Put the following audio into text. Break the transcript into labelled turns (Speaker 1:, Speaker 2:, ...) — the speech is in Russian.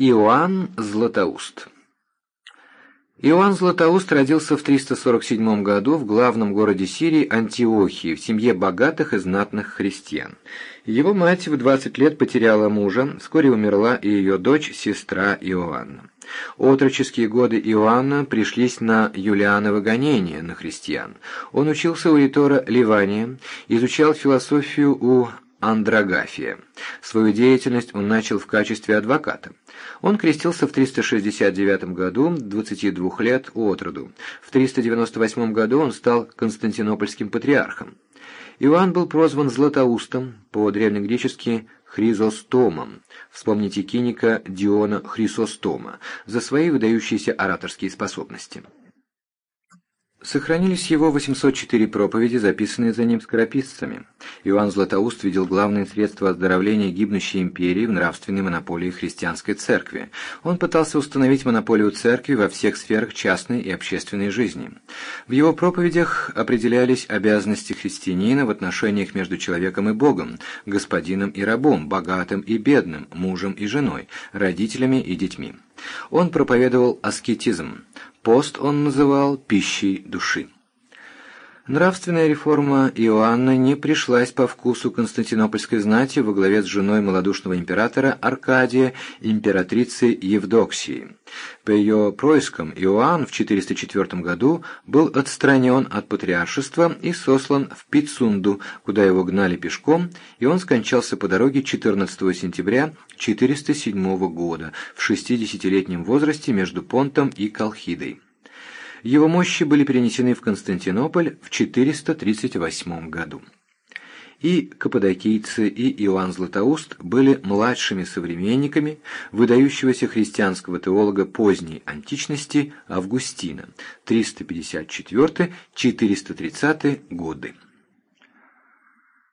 Speaker 1: Иоанн Златоуст Иоанн Златоуст родился в 347 году в главном городе Сирии Антиохии в семье богатых и знатных христиан. Его мать в 20 лет потеряла мужа, вскоре умерла и ее дочь, сестра Иоанна. Отроческие годы Иоанна пришлись на Юлианово гонение на христиан. Он учился у Итора Ливания, изучал философию у Андрогафия. Свою деятельность он начал в качестве адвоката. Он крестился в 369 году, 22 лет от роду. В 398 году он стал константинопольским патриархом. Иоанн был прозван Златоустом, по-древнегречески Хризостомом, вспомните киника Диона Хрисостома, за свои выдающиеся ораторские способности. Сохранились его 804 проповеди, записанные за ним скорописцами. Иоанн Златоуст видел главные средства оздоровления гибнущей империи в нравственной монополии христианской церкви. Он пытался установить монополию церкви во всех сферах частной и общественной жизни. В его проповедях определялись обязанности христианина в отношениях между человеком и Богом, господином и рабом, богатым и бедным, мужем и женой, родителями и детьми. Он проповедовал аскетизм. Пост он называл пищей души. Нравственная реформа Иоанна не пришлась по вкусу константинопольской знати во главе с женой малодушного императора Аркадия, императрицы Евдоксии. По ее проискам Иоанн в 404 году был отстранен от патриаршества и сослан в Пицунду, куда его гнали пешком, и он скончался по дороге 14 сентября 407 года в 60-летнем возрасте между Понтом и Колхидой. Его мощи были перенесены в Константинополь в 438 году. И каппадокийцы, и Иоанн Златоуст были младшими современниками выдающегося христианского теолога поздней античности Августина 354-430 годы.